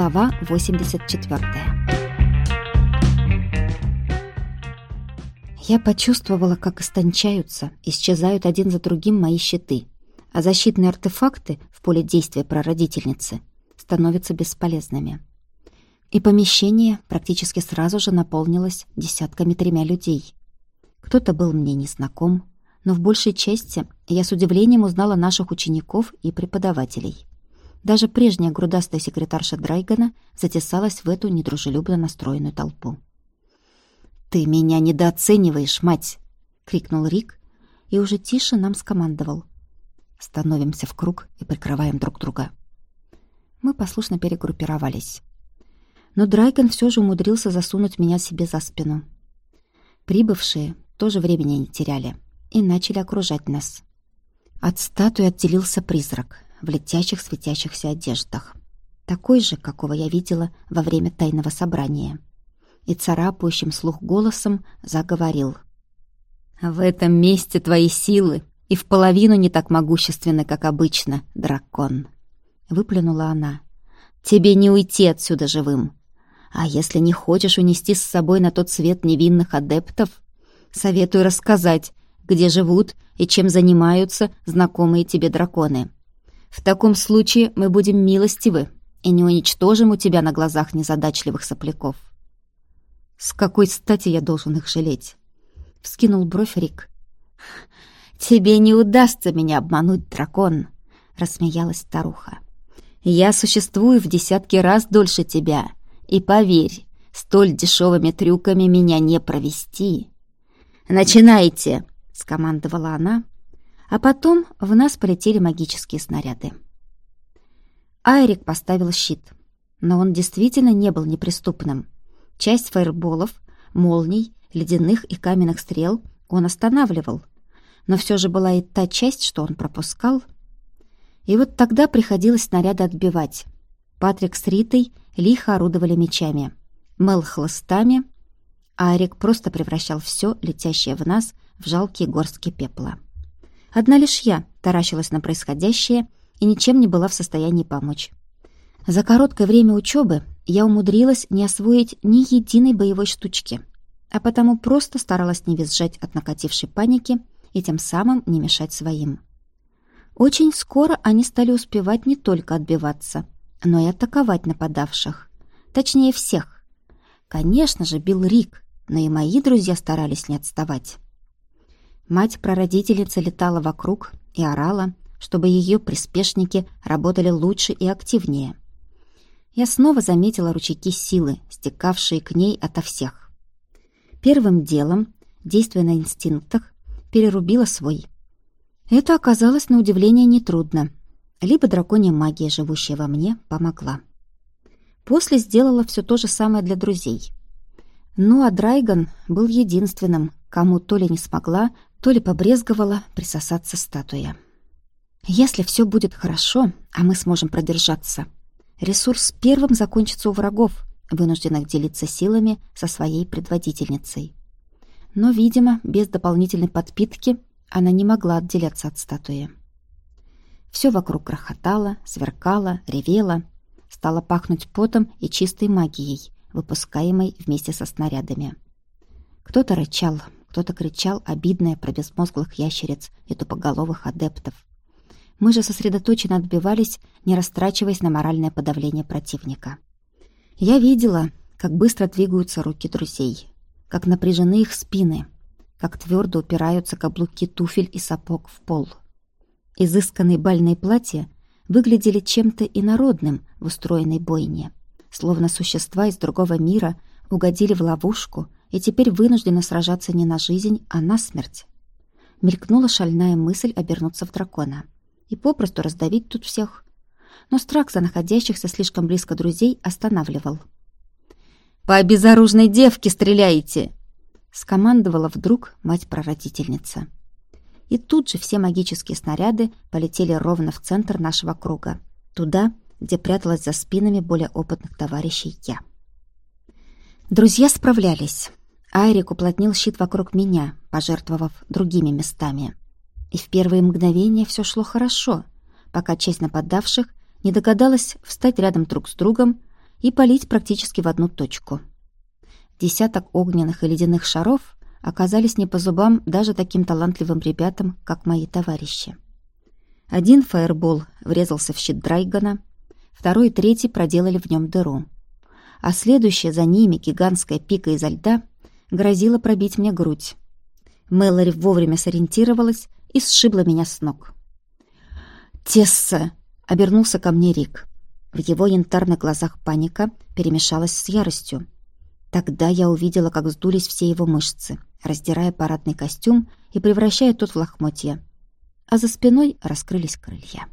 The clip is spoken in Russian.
Глава 84 Я почувствовала, как истончаются, исчезают один за другим мои щиты, а защитные артефакты в поле действия прародительницы становятся бесполезными. И помещение практически сразу же наполнилось десятками тремя людей. Кто-то был мне незнаком, но в большей части я с удивлением узнала наших учеников и преподавателей. Даже прежняя грудастая секретарша Драйгана затесалась в эту недружелюбно настроенную толпу. «Ты меня недооцениваешь, мать!» — крикнул Рик и уже тише нам скомандовал. Становимся в круг и прикрываем друг друга. Мы послушно перегруппировались. Но Драйган все же умудрился засунуть меня себе за спину. Прибывшие тоже времени не теряли и начали окружать нас. От статуи отделился призрак — в летящих светящихся одеждах. Такой же, какого я видела во время тайного собрания. И царапающим слух голосом заговорил. «В этом месте твои силы и в половину не так могущественны, как обычно, дракон!» Выплюнула она. «Тебе не уйти отсюда живым. А если не хочешь унести с собой на тот свет невинных адептов, советую рассказать, где живут и чем занимаются знакомые тебе драконы. В таком случае мы будем милостивы и не уничтожим у тебя на глазах незадачливых сопляков. С какой стати я должен их жалеть? Вскинул бровь Рик. Тебе не удастся меня обмануть, дракон, рассмеялась старуха. Я существую в десятки раз дольше тебя, и поверь, столь дешевыми трюками меня не провести. Начинайте, скомандовала она, а потом в нас полетели магические снаряды. Айрик поставил щит, но он действительно не был неприступным. Часть фаерболов, молний, ледяных и каменных стрел он останавливал, но все же была и та часть, что он пропускал. И вот тогда приходилось снаряды отбивать. Патрик с Ритой лихо орудовали мечами, Мел хлыстами, а Арик просто превращал все, летящее в нас, в жалкие горстки пепла. Одна лишь я таращилась на происходящее и ничем не была в состоянии помочь. За короткое время учебы я умудрилась не освоить ни единой боевой штучки, а потому просто старалась не визжать от накатившей паники и тем самым не мешать своим. Очень скоро они стали успевать не только отбиваться, но и атаковать нападавших. Точнее, всех. Конечно же, бил Рик, но и мои друзья старались не отставать. Мать-прародительница летала вокруг и орала, чтобы ее приспешники работали лучше и активнее. Я снова заметила ручейки силы, стекавшие к ней ото всех. Первым делом, действуя на инстинктах, перерубила свой. Это оказалось на удивление нетрудно. Либо драконья магия, живущая во мне, помогла. После сделала все то же самое для друзей. Ну а Драйган был единственным, кому то ли не смогла, то ли побрезговала присосаться статуя. Если все будет хорошо, а мы сможем продержаться, ресурс первым закончится у врагов, вынужденных делиться силами со своей предводительницей. Но, видимо, без дополнительной подпитки она не могла отделяться от статуи. Все вокруг грохотало, сверкало, ревело, стало пахнуть потом и чистой магией, выпускаемой вместе со снарядами. Кто-то рычал, кто-то кричал обидное про безмозглых ящериц и тупоголовых адептов. Мы же сосредоточенно отбивались, не растрачиваясь на моральное подавление противника. Я видела, как быстро двигаются руки друзей, как напряжены их спины, как твердо упираются каблуки туфель и сапог в пол. Изысканные бальные платья выглядели чем-то инородным в устроенной бойне, словно существа из другого мира угодили в ловушку — и теперь вынуждена сражаться не на жизнь, а на смерть. Мелькнула шальная мысль обернуться в дракона и попросту раздавить тут всех. Но страх за находящихся слишком близко друзей останавливал. «По обезоруженной девке стреляете!» скомандовала вдруг мать-прародительница. И тут же все магические снаряды полетели ровно в центр нашего круга, туда, где пряталась за спинами более опытных товарищей я. Друзья справлялись. Айрик уплотнил щит вокруг меня, пожертвовав другими местами. И в первые мгновения все шло хорошо, пока часть нападавших не догадалась встать рядом друг с другом и полить практически в одну точку. Десяток огненных и ледяных шаров оказались не по зубам даже таким талантливым ребятам, как мои товарищи. Один фаербол врезался в щит Драйгана, второй и третий проделали в нем дыру. А следующая за ними гигантская пика изо льда грозила пробить мне грудь. Мэлори вовремя сориентировалась и сшибла меня с ног. «Тесса!» — обернулся ко мне Рик. В его янтарных глазах паника перемешалась с яростью. Тогда я увидела, как сдулись все его мышцы, раздирая парадный костюм и превращая тот в лохмотья. А за спиной раскрылись крылья.